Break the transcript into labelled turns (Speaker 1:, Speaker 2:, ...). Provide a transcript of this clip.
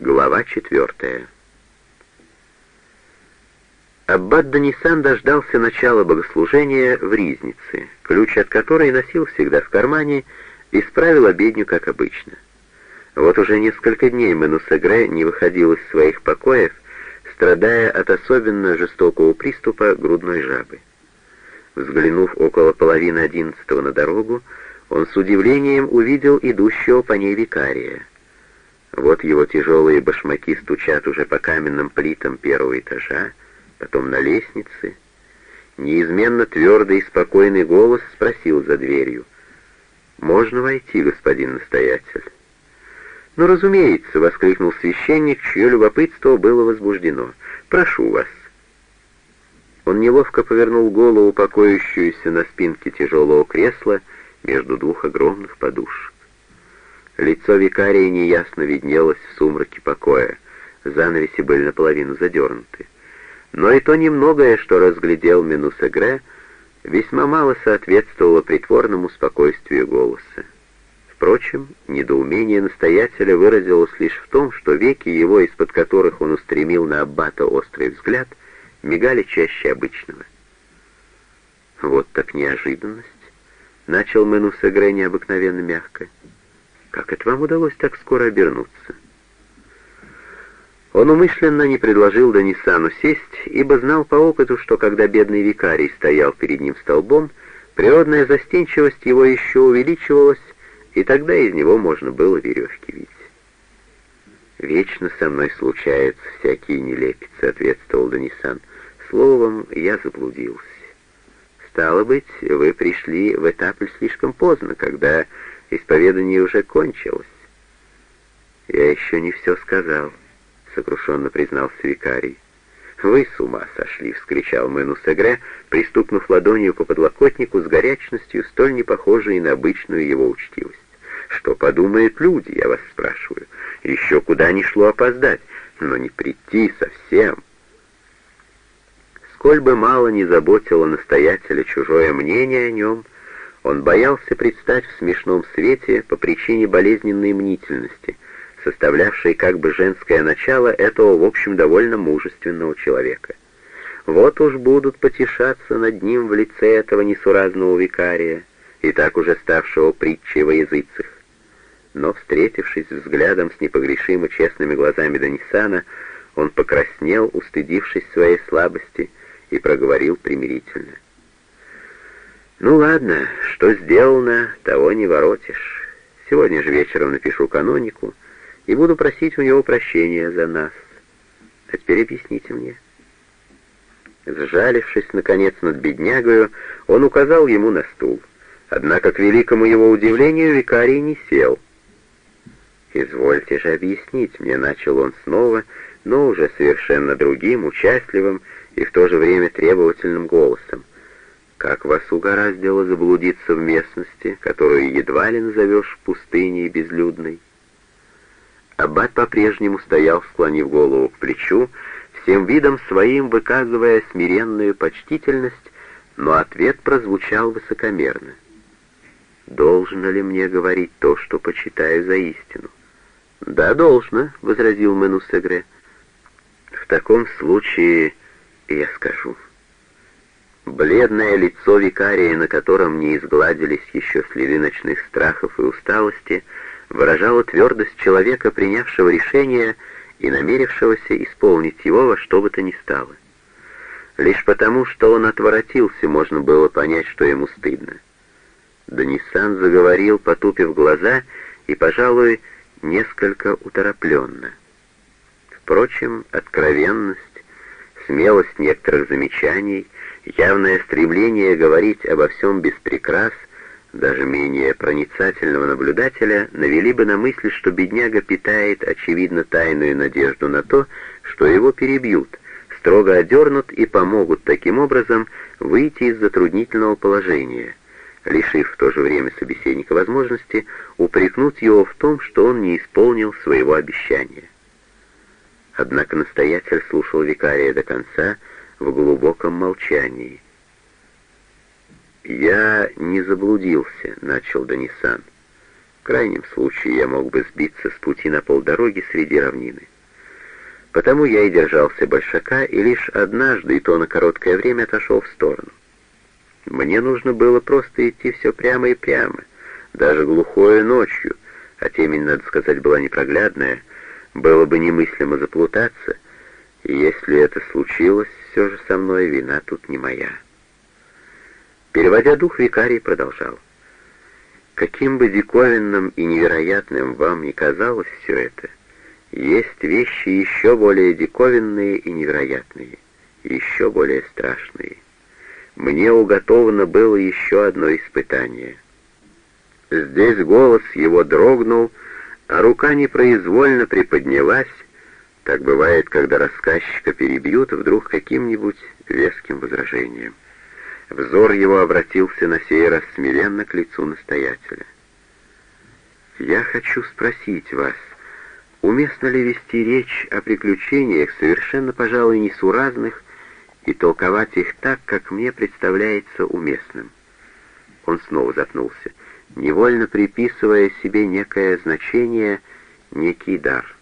Speaker 1: Глава четвертая. Аббат Данисан дождался начала богослужения в Ризнице, ключ от которой носил всегда в кармане, и справил обедню, как обычно. Вот уже несколько дней Менусегре не выходил из своих покоев, страдая от особенно жестокого приступа грудной жабы. Взглянув около половины одиннадцатого на дорогу, он с удивлением увидел идущего по ней викария. Вот его тяжелые башмаки стучат уже по каменным плитам первого этажа, потом на лестнице. Неизменно твердый и спокойный голос спросил за дверью. «Можно войти, господин настоятель?» «Ну, разумеется!» — воскликнул священник, чье любопытство было возбуждено. «Прошу вас!» Он неловко повернул голову, покоящуюся на спинке тяжелого кресла, между двух огромных подушек. Лицо викария неясно виднелось в сумраке покоя, занавеси были наполовину задернуты. Но и то немногое, что разглядел Менусегре, весьма мало соответствовало притворному спокойствию голоса. Впрочем, недоумение настоятеля выразилось лишь в том, что веки его, из-под которых он устремил на аббата острый взгляд, мигали чаще обычного. Вот так неожиданность. Начал Менусегре необыкновенно мягко. Как это вам удалось так скоро обернуться? Он умышленно не предложил Данисану сесть, ибо знал по опыту, что когда бедный викарий стоял перед ним столбом, природная застенчивость его еще увеличивалась, и тогда из него можно было веревки видеть. «Вечно со мной случаются всякие нелепицы», — ответствовал Данисан. «Словом, я заблудился». Стало быть, вы пришли в Этапль слишком поздно, когда исповедание уже кончилось. Я еще не все сказал, сокрушенно признался викарий. «Вы с ума сошли!» — вскричал Мэнус Эгре, пристукнув ладонью по подлокотнику с горячностью, столь не похожей на обычную его учтивость. «Что подумают люди, я вас спрашиваю? Еще куда ни шло опоздать, но не прийти совсем!» Сколь бы мало не заботило настоятеля чужое мнение о нем, он боялся предстать в смешном свете по причине болезненной мнительности, составлявшей как бы женское начало этого, в общем, довольно мужественного человека. Вот уж будут потешаться над ним в лице этого несуразного викария, и так уже ставшего притчей во языцах. Но, встретившись взглядом с непогрешимо честными глазами Данисана, он покраснел, устыдившись своей слабости, и проговорил примирительно. «Ну ладно, что сделано, того не воротишь. Сегодня же вечером напишу канонику и буду просить у него прощения за нас. А теперь объясните мне». Сжалившись, наконец, над беднягою, он указал ему на стул. Однако, к великому его удивлению, викарий не сел. «Извольте же объяснить мне», — начал он снова, но уже совершенно другим, участливым и в то же время требовательным голосом. «Как вас угораздило заблудиться в местности, которую едва ли назовешь пустыней безлюдной?» Аббат по-прежнему стоял, склонив голову к плечу, всем видом своим выказывая смиренную почтительность, но ответ прозвучал высокомерно. «Должно ли мне говорить то, что почитаю за истину?» «Да, должно», — возразил Менусегре. «В таком случае я скажу. Бледное лицо викария, на котором не изгладились еще следы ночных страхов и усталости, выражало твердость человека, принявшего решение и намерившегося исполнить его во что бы то ни стало. Лишь потому, что он отворотился, можно было понять, что ему стыдно. Данисан заговорил, потупив глаза, и, пожалуй, несколько уторопленно. Впрочем, откровенность смелость некоторых замечаний, явное стремление говорить обо всем без прикрас, даже менее проницательного наблюдателя, навели бы на мысль, что бедняга питает, очевидно, тайную надежду на то, что его перебьют, строго одернут и помогут таким образом выйти из затруднительного положения, лишив в то же время собеседника возможности упрекнуть его в том, что он не исполнил своего обещания. Однако настоятель слушал викария до конца в глубоком молчании. «Я не заблудился», — начал Данисан. В крайнем случае я мог бы сбиться с пути на полдороги среди равнины. Потому я и держался большака, и лишь однажды, и то на короткое время, отошел в сторону. Мне нужно было просто идти все прямо и прямо, даже глухое ночью, а темень, надо сказать, была непроглядная, было бы немыслимо заплутаться, и если это случилось, все же со мной вина тут не моя. Переводя дух, викарий продолжал. Каким бы диковинным и невероятным вам ни казалось все это, есть вещи еще более диковинные и невероятные, еще более страшные. Мне уготовано было еще одно испытание. Здесь голос его дрогнул, а рука непроизвольно приподнялась, так бывает, когда рассказчика перебьют вдруг каким-нибудь веским возражением. Взор его обратился на сей раз смиренно к лицу настоятеля. «Я хочу спросить вас, уместно ли вести речь о приключениях, совершенно, пожалуй, несуразных, и толковать их так, как мне представляется уместным?» Он снова запнулся, невольно приписывая себе некое значение, некий дар.